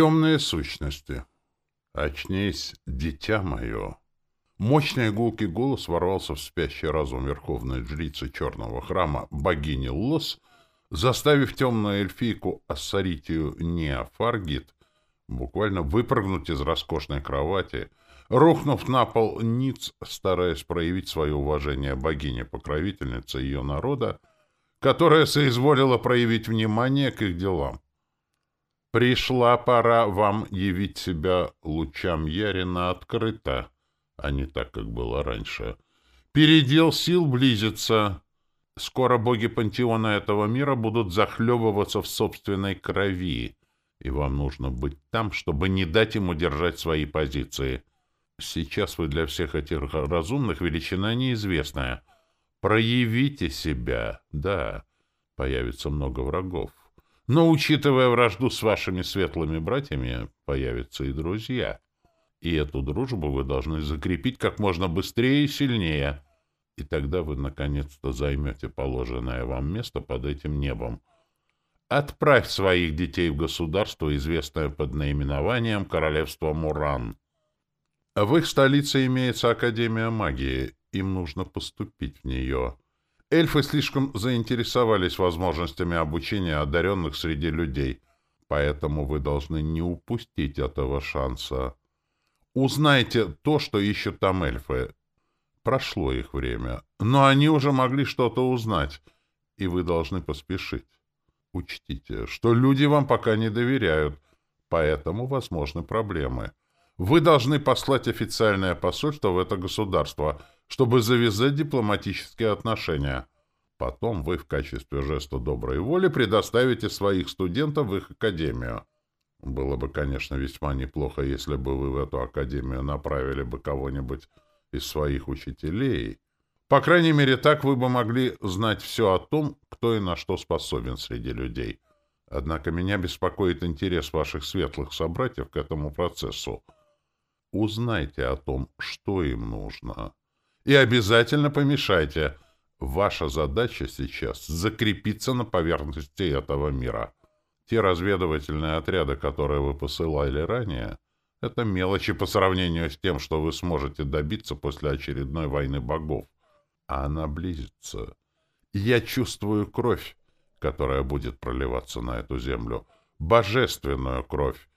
Темные сущности. Очнись, дитя мое. Мощный гулкий голос ворвался в спящий разум верховной жрицы черного храма богини Лос, заставив темную эльфийку Ассаритию Неофаргит буквально выпрыгнуть из роскошной кровати, рухнув на пол ниц, стараясь проявить свое уважение богине-покровительнице ее народа, которая соизволила проявить внимание к их делам. Пришла пора вам явить себя лучам Ярина открыто, а не так, как было раньше. Передел сил близится. Скоро боги пантеона этого мира будут захлебываться в собственной крови, и вам нужно быть там, чтобы не дать им удержать свои позиции. Сейчас вы для всех этих разумных величина неизвестная. Проявите себя, да, появится много врагов. Но, учитывая вражду с вашими светлыми братьями, появятся и друзья. И эту дружбу вы должны закрепить как можно быстрее и сильнее. И тогда вы наконец-то займете положенное вам место под этим небом. Отправь своих детей в государство, известное под наименованием Королевство Муран. В их столице имеется Академия магии. Им нужно поступить в нее. Эльфы слишком заинтересовались возможностями обучения одаренных среди людей, поэтому вы должны не упустить этого шанса. Узнайте то, что ищут там эльфы. Прошло их время, но они уже могли что-то узнать, и вы должны поспешить. Учтите, что люди вам пока не доверяют, поэтому возможны проблемы. Вы должны послать официальное посольство в это государство — чтобы завязать дипломатические отношения. Потом вы в качестве жеста доброй воли предоставите своих студентов в их академию. Было бы, конечно, весьма неплохо, если бы вы в эту академию направили бы кого-нибудь из своих учителей. По крайней мере, так вы бы могли знать все о том, кто и на что способен среди людей. Однако меня беспокоит интерес ваших светлых собратьев к этому процессу. Узнайте о том, что им нужно. И обязательно помешайте. Ваша задача сейчас — закрепиться на поверхности этого мира. Те разведывательные отряды, которые вы посылали ранее, это мелочи по сравнению с тем, что вы сможете добиться после очередной войны богов. А она близится. Я чувствую кровь, которая будет проливаться на эту землю. Божественную кровь.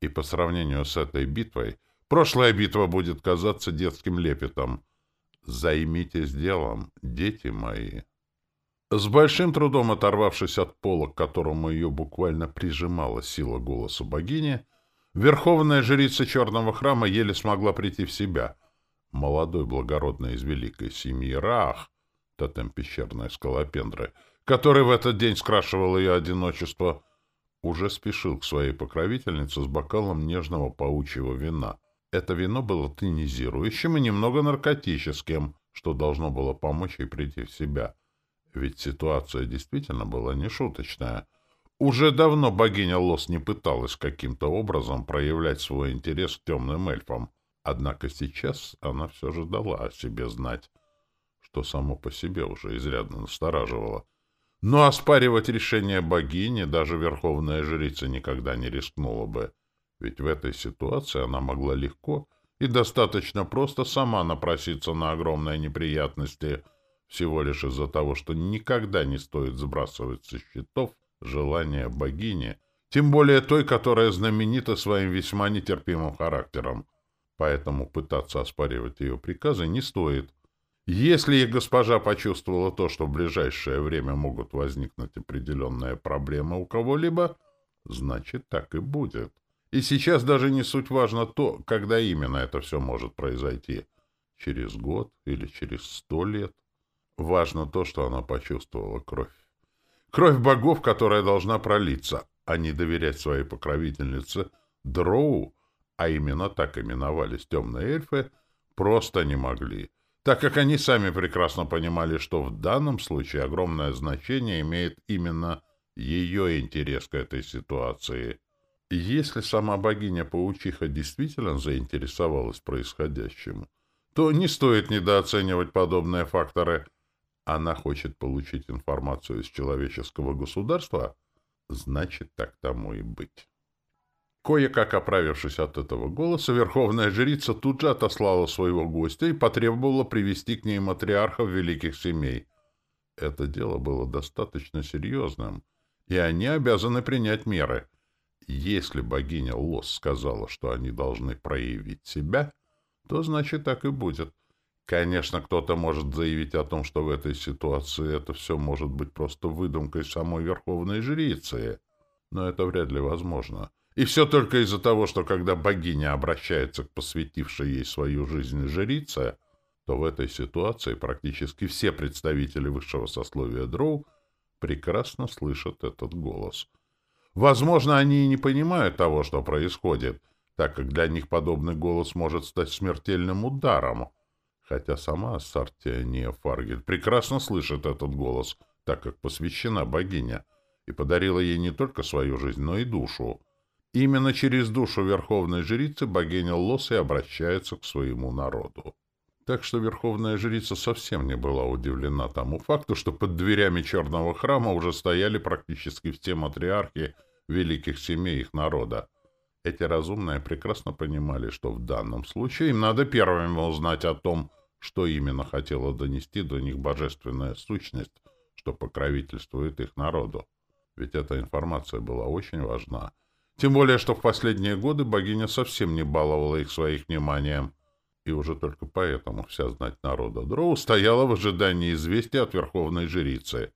И по сравнению с этой битвой, прошлая битва будет казаться детским лепетом — Займитесь делом, дети мои. С большим трудом оторвавшись от пола, к которому ее буквально прижимала сила голоса богини, верховная жрица черного храма еле смогла прийти в себя. Молодой благородный из великой семьи Раах, тотем пещерной скалопендры, который в этот день скрашивал ее одиночество, уже спешил к своей покровительнице с бокалом нежного паучьего вина — это вино было тонизирующим и немного наркотическим, что должно было помочь ей прийти в себя. Ведь ситуация действительно была нешуточная. Уже давно богиня Лос не пыталась каким-то образом проявлять свой интерес к темным эльфам. Однако сейчас она все же дала о себе знать, что само по себе уже изрядно настораживало. Но оспаривать решение богини даже верховная жрица никогда не рискнула бы. Ведь в этой ситуации она могла легко и достаточно просто сама напроситься на огромные неприятности, всего лишь из-за того, что никогда не стоит сбрасывать со счетов желания богини, тем более той, которая знаменита своим весьма нетерпимым характером. Поэтому пытаться оспаривать ее приказы не стоит. Если их госпожа почувствовала то, что в ближайшее время могут возникнуть определенные проблемы у кого-либо, значит, так и будет. И сейчас даже не суть важно то, когда именно это все может произойти. Через год или через сто лет. Важно то, что она почувствовала кровь. Кровь богов, которая должна пролиться, а не доверять своей покровительнице Дроу, а именно так именовались темные эльфы, просто не могли, так как они сами прекрасно понимали, что в данном случае огромное значение имеет именно ее интерес к этой ситуации — если сама богиня-паучиха действительно заинтересовалась происходящим, то не стоит недооценивать подобные факторы. Она хочет получить информацию из человеческого государства, значит, так тому и быть. Кое-как оправившись от этого голоса, верховная жрица тут же отослала своего гостя и потребовала привести к ней матриархов великих семей. Это дело было достаточно серьезным, и они обязаны принять меры. Если богиня Лос сказала, что они должны проявить себя, то значит так и будет. Конечно, кто-то может заявить о том, что в этой ситуации это все может быть просто выдумкой самой верховной жрицы, но это вряд ли возможно. И все только из-за того, что когда богиня обращается к посвятившей ей свою жизнь жрице, то в этой ситуации практически все представители высшего сословия дроу прекрасно слышат этот голос. Возможно, они и не понимают того, что происходит, так как для них подобный голос может стать смертельным ударом. Хотя сама Сартия Неофаргель прекрасно слышит этот голос, так как посвящена богиня, и подарила ей не только свою жизнь, но и душу. Именно через душу верховной жрицы богиня Лос и обращается к своему народу. Так что верховная жрица совсем не была удивлена тому факту, что под дверями черного храма уже стояли практически все матриархи великих семей их народа. Эти разумные прекрасно понимали, что в данном случае им надо первыми узнать о том, что именно хотела донести до них божественная сущность, что покровительствует их народу. Ведь эта информация была очень важна. Тем более, что в последние годы богиня совсем не баловала их своим вниманием и уже только поэтому вся знать народа Дроу стояла в ожидании известия от верховной жрицы.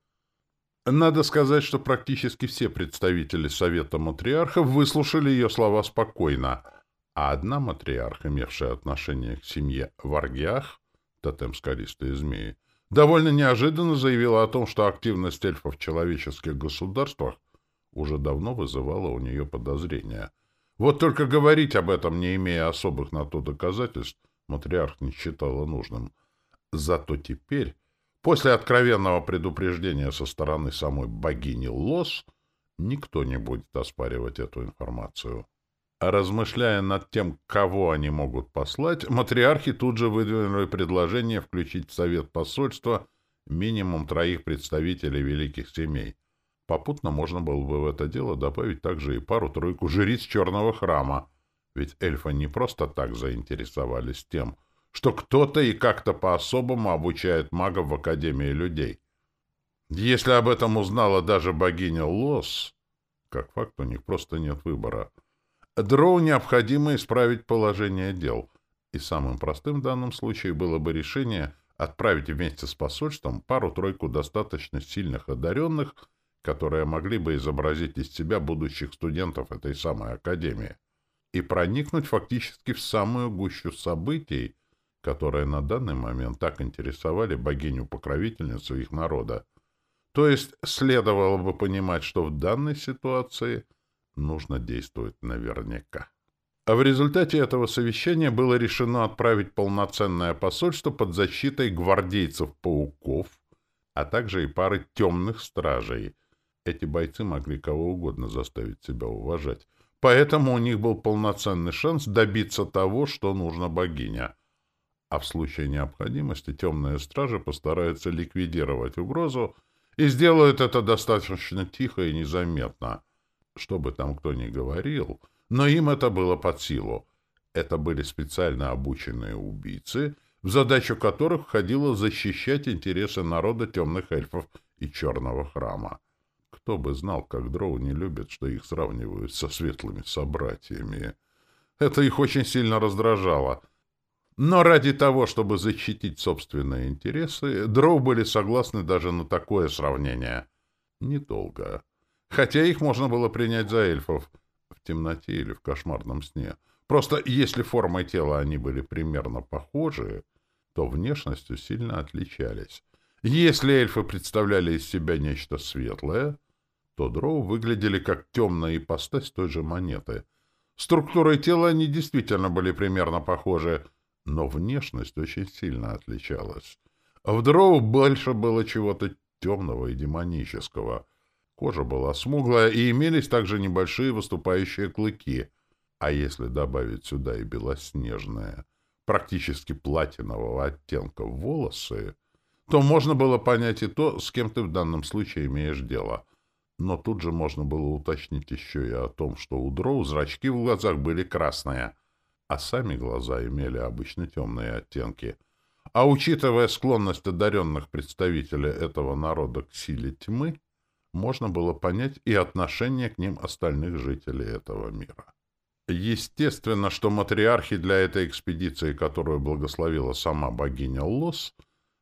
Надо сказать, что практически все представители Совета Матриархов выслушали ее слова спокойно, а одна матриарх, имевшая отношение к семье Варгиах, тотем скалистые змеи, довольно неожиданно заявила о том, что активность эльфов в человеческих государствах уже давно вызывала у нее подозрения. Вот только говорить об этом, не имея особых на то доказательств, матриарх не считала нужным. Зато теперь, после откровенного предупреждения со стороны самой богини Лос, никто не будет оспаривать эту информацию. Размышляя над тем, кого они могут послать, матриархи тут же выдвинули предложение включить в совет посольства минимум троих представителей великих семей. Попутно можно было бы в это дело добавить также и пару-тройку жриц черного храма, ведь эльфы не просто так заинтересовались тем, что кто-то и как-то по-особому обучает магов в Академии людей. Если об этом узнала даже богиня Лос, как факт, у них просто нет выбора. Дроу необходимо исправить положение дел, и самым простым в данном случае было бы решение отправить вместе с посольством пару-тройку достаточно сильных одаренных, которые могли бы изобразить из себя будущих студентов этой самой Академии и проникнуть фактически в самую гущу событий, которые на данный момент так интересовали богиню-покровительницу их народа. То есть следовало бы понимать, что в данной ситуации нужно действовать наверняка. А в результате этого совещания было решено отправить полноценное посольство под защитой гвардейцев-пауков, а также и пары темных стражей. Эти бойцы могли кого угодно заставить себя уважать. Поэтому у них был полноценный шанс добиться того, что нужно богиня. А в случае необходимости темные стражи постараются ликвидировать угрозу и сделают это достаточно тихо и незаметно. Что бы там кто ни говорил, но им это было под силу. Это были специально обученные убийцы, в задачу которых входило защищать интересы народа темных эльфов и черного храма. Кто бы знал, как дроу не любят, что их сравнивают со светлыми собратьями. Это их очень сильно раздражало. Но ради того, чтобы защитить собственные интересы, дроу были согласны даже на такое сравнение. Недолго. Хотя их можно было принять за эльфов в темноте или в кошмарном сне. Просто если формой тела они были примерно похожи, то внешностью сильно отличались. Если эльфы представляли из себя нечто светлое, то дроу выглядели как темная ипостась той же монеты. Структурой тела они действительно были примерно похожи, но внешность очень сильно отличалась. В дроу больше было чего-то темного и демонического. Кожа была смуглая, и имелись также небольшие выступающие клыки. А если добавить сюда и белоснежные, практически платинового оттенка волосы, то можно было понять и то, с кем ты в данном случае имеешь дело — Но тут же можно было уточнить еще и о том, что у дроу зрачки в глазах были красные, а сами глаза имели обычно темные оттенки. А учитывая склонность одаренных представителей этого народа к силе тьмы, можно было понять и отношение к ним остальных жителей этого мира. Естественно, что матриархи для этой экспедиции, которую благословила сама богиня Лос,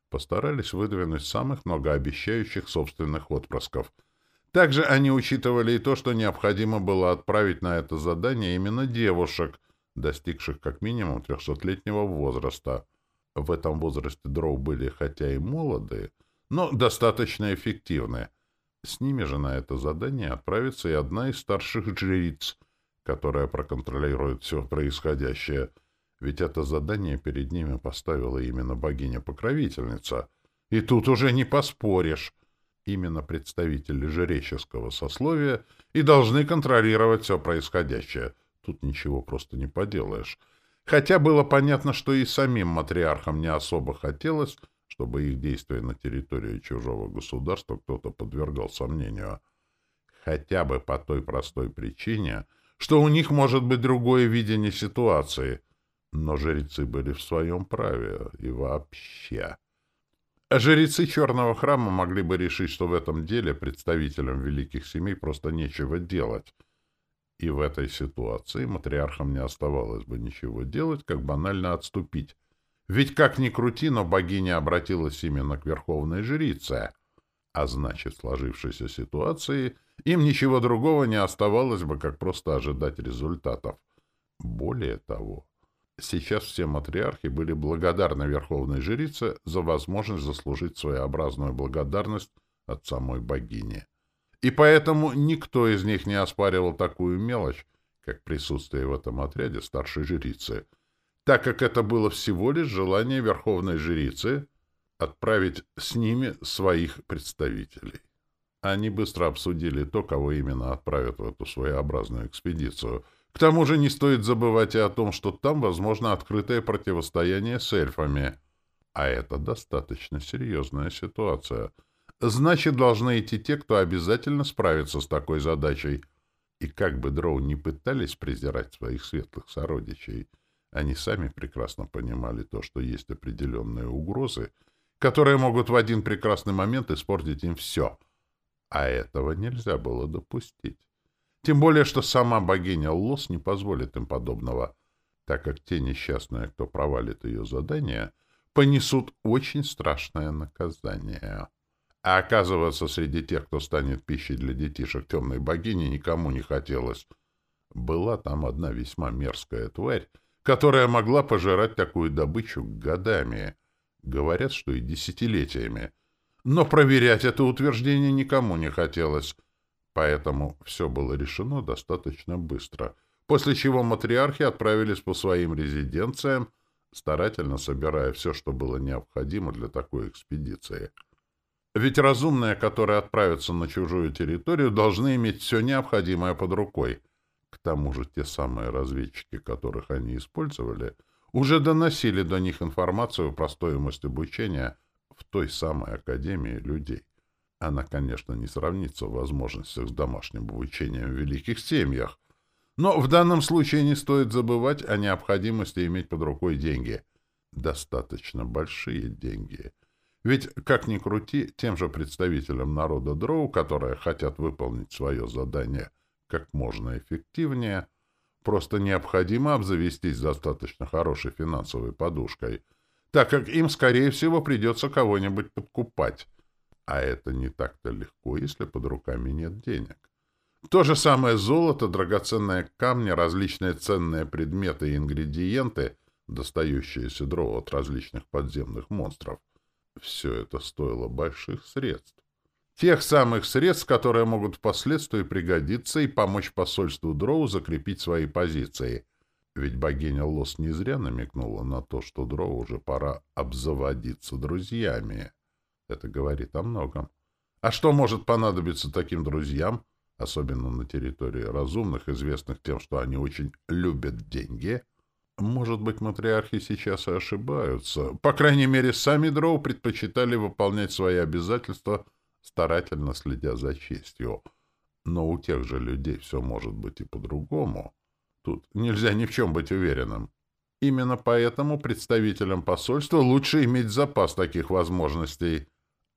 постарались выдвинуть самых многообещающих собственных отпрысков. Также они учитывали и то, что необходимо было отправить на это задание именно девушек, достигших как минимум трехсотлетнего возраста. В этом возрасте дроу были хотя и молодые, но достаточно эффективные. С ними же на это задание отправится и одна из старших жриц — которая проконтролирует все происходящее, ведь это задание перед ними поставила именно богиня-покровительница. И тут уже не поспоришь. Именно представители жреческого сословия и должны контролировать все происходящее. Тут ничего просто не поделаешь. Хотя было понятно, что и самим матриархам не особо хотелось, чтобы их действия на территории чужого государства кто-то подвергал сомнению. Хотя бы по той простой причине — что у них может быть другое видение ситуации. Но жрецы были в своем праве и вообще. Жрецы Черного храма могли бы решить, что в этом деле представителям великих семей просто нечего делать. И в этой ситуации матриархам не оставалось бы ничего делать, как банально отступить. Ведь как ни крути, но богиня обратилась именно к верховной жрице. А значит, в сложившейся ситуации — им ничего другого не оставалось бы, как просто ожидать результатов. Более того, сейчас все матриархи были благодарны Верховной Жрице за возможность заслужить своеобразную благодарность от самой богини. И поэтому никто из них не оспаривал такую мелочь, как присутствие в этом отряде старшей жрицы, так как это было всего лишь желание Верховной Жрицы отправить с ними своих представителей. Они быстро обсудили то, кого именно отправят в эту своеобразную экспедицию. К тому же не стоит забывать и о том, что там возможно открытое противостояние с эльфами. А это достаточно серьезная ситуация. Значит, должны идти те, кто обязательно справится с такой задачей. И как бы дроу не пытались презирать своих светлых сородичей, они сами прекрасно понимали то, что есть определенные угрозы, которые могут в один прекрасный момент испортить им все — а этого нельзя было допустить. Тем более, что сама богиня Лос не позволит им подобного, так как те несчастные, кто провалит ее задание, понесут очень страшное наказание. А оказываться среди тех, кто станет пищей для детишек темной богини, никому не хотелось. Была там одна весьма мерзкая тварь, которая могла пожирать такую добычу годами. Говорят, что и десятилетиями — но проверять это утверждение никому не хотелось, поэтому все было решено достаточно быстро, после чего матриархи отправились по своим резиденциям, старательно собирая все, что было необходимо для такой экспедиции. Ведь разумные, которые отправятся на чужую территорию, должны иметь все необходимое под рукой. К тому же те самые разведчики, которых они использовали, уже доносили до них информацию про стоимость обучения – в той самой академии людей. Она, конечно, не сравнится в возможностях с домашним обучением в великих семьях, но в данном случае не стоит забывать о необходимости иметь под рукой деньги. Достаточно большие деньги. Ведь, как ни крути, тем же представителям народа Дроу, которые хотят выполнить свое задание как можно эффективнее, просто необходимо обзавестись достаточно хорошей финансовой подушкой — так как им, скорее всего, придется кого-нибудь подкупать. А это не так-то легко, если под руками нет денег. То же самое золото, драгоценные камни, различные ценные предметы и ингредиенты, достающиеся дроу от различных подземных монстров. Все это стоило больших средств. Тех самых средств, которые могут впоследствии пригодиться и помочь посольству дроу закрепить свои позиции. Ведь богиня Лос не зря намекнула на то, что Дроу уже пора обзаводиться друзьями. Это говорит о многом. А что может понадобиться таким друзьям, особенно на территории разумных, известных тем, что они очень любят деньги? Может быть, матриархи сейчас и ошибаются. По крайней мере, сами Дроу предпочитали выполнять свои обязательства, старательно следя за честью. Но у тех же людей все может быть и по-другому. Тут нельзя ни в чем быть уверенным. Именно поэтому представителям посольства лучше иметь запас таких возможностей.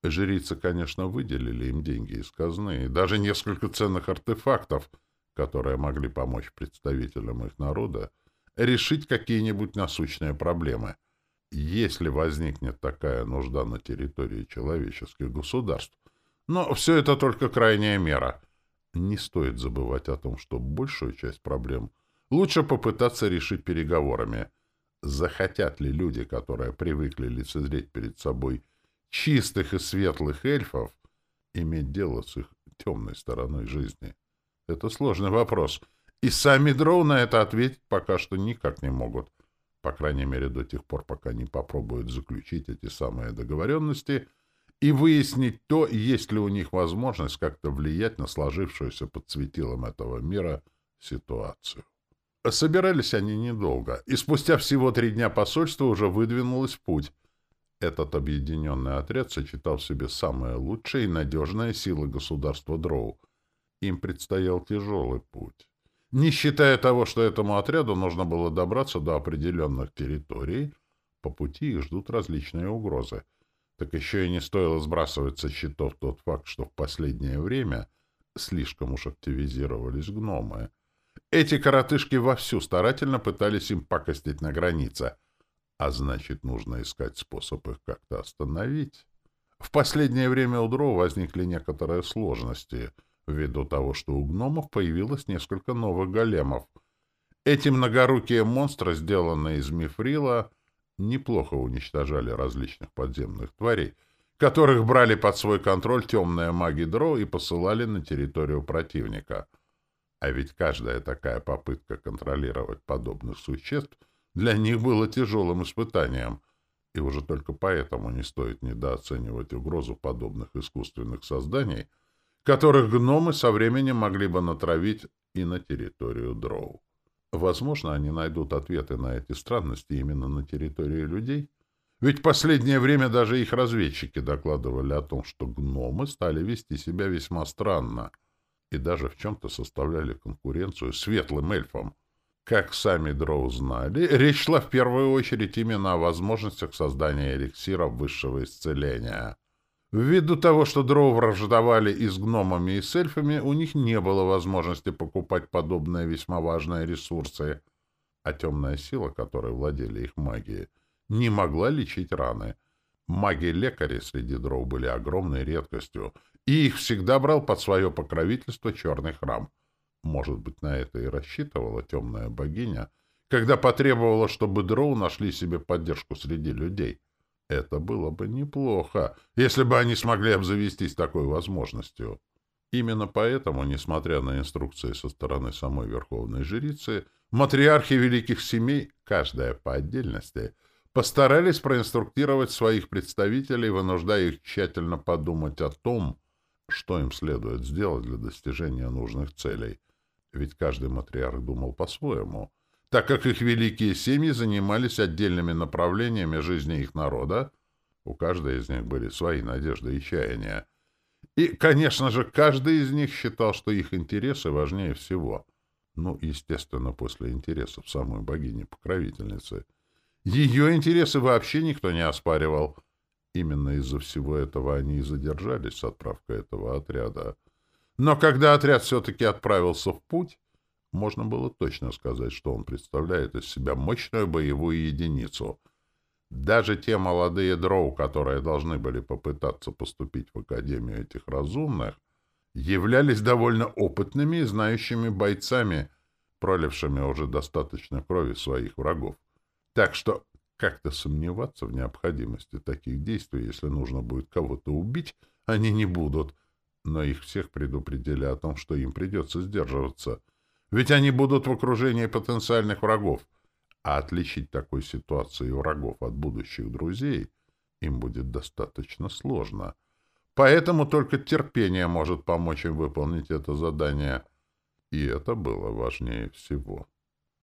Жрицы, конечно, выделили им деньги из казны, и даже несколько ценных артефактов, которые могли помочь представителям их народа решить какие-нибудь насущные проблемы. Если возникнет такая нужда на территории человеческих государств. Но все это только крайняя мера. Не стоит забывать о том, что большую часть проблем – Лучше попытаться решить переговорами. Захотят ли люди, которые привыкли лицезреть перед собой чистых и светлых эльфов, иметь дело с их темной стороной жизни? Это сложный вопрос. И сами дроу на это ответить пока что никак не могут. По крайней мере, до тех пор, пока не попробуют заключить эти самые договоренности и выяснить то, есть ли у них возможность как-то влиять на сложившуюся под светилом этого мира ситуацию. Собирались они недолго, и спустя всего три дня посольство уже выдвинулось в путь. Этот объединенный отряд сочетал в себе самые лучшие и надежные силы государства Дроу. Им предстоял тяжелый путь. Не считая того, что этому отряду нужно было добраться до определенных территорий, по пути их ждут различные угрозы. Так еще и не стоило сбрасывать со счетов тот факт, что в последнее время слишком уж активизировались гномы — эти коротышки вовсю старательно пытались им пакостить на границе, а значит, нужно искать способ их как-то остановить. В последнее время у Дро возникли некоторые сложности, ввиду того, что у гномов появилось несколько новых големов. Эти многорукие монстры, сделанные из мифрила, неплохо уничтожали различных подземных тварей, которых брали под свой контроль темные маги Дро и посылали на территорию противника — а ведь каждая такая попытка контролировать подобных существ для них была тяжелым испытанием, и уже только поэтому не стоит недооценивать угрозу подобных искусственных созданий, которых гномы со временем могли бы натравить и на территорию дроу. Возможно, они найдут ответы на эти странности именно на территории людей, ведь в последнее время даже их разведчики докладывали о том, что гномы стали вести себя весьма странно — и даже в чем-то составляли конкуренцию светлым эльфам. Как сами дроу знали, речь шла в первую очередь именно о возможностях создания эликсиров высшего исцеления. Ввиду того, что дроу враждовали и с гномами, и с эльфами, у них не было возможности покупать подобные весьма важные ресурсы, а темная сила, которой владели их магией, не могла лечить раны. Маги-лекари среди дроу были огромной редкостью, и их всегда брал под свое покровительство черный храм. Может быть, на это и рассчитывала темная богиня, когда потребовала, чтобы дроу нашли себе поддержку среди людей. Это было бы неплохо, если бы они смогли обзавестись такой возможностью. Именно поэтому, несмотря на инструкции со стороны самой Верховной Жрицы, матриархи великих семей, каждая по отдельности, постарались проинструктировать своих представителей, вынуждая их тщательно подумать о том, что им следует сделать для достижения нужных целей. Ведь каждый матриарх думал по-своему, так как их великие семьи занимались отдельными направлениями жизни их народа, у каждой из них были свои надежды и чаяния. И, конечно же, каждый из них считал, что их интересы важнее всего. Ну, естественно, после интересов самой богини-покровительницы. Ее интересы вообще никто не оспаривал — Именно из-за всего этого они и задержались с отправкой этого отряда. Но когда отряд все-таки отправился в путь, можно было точно сказать, что он представляет из себя мощную боевую единицу. Даже те молодые дроу, которые должны были попытаться поступить в Академию этих разумных, являлись довольно опытными и знающими бойцами, пролившими уже достаточно крови своих врагов. Так что как-то сомневаться в необходимости таких действий, если нужно будет кого-то убить, они не будут. Но их всех предупредили о том, что им придется сдерживаться. Ведь они будут в окружении потенциальных врагов. А отличить такой ситуации врагов от будущих друзей им будет достаточно сложно. Поэтому только терпение может помочь им выполнить это задание. И это было важнее всего.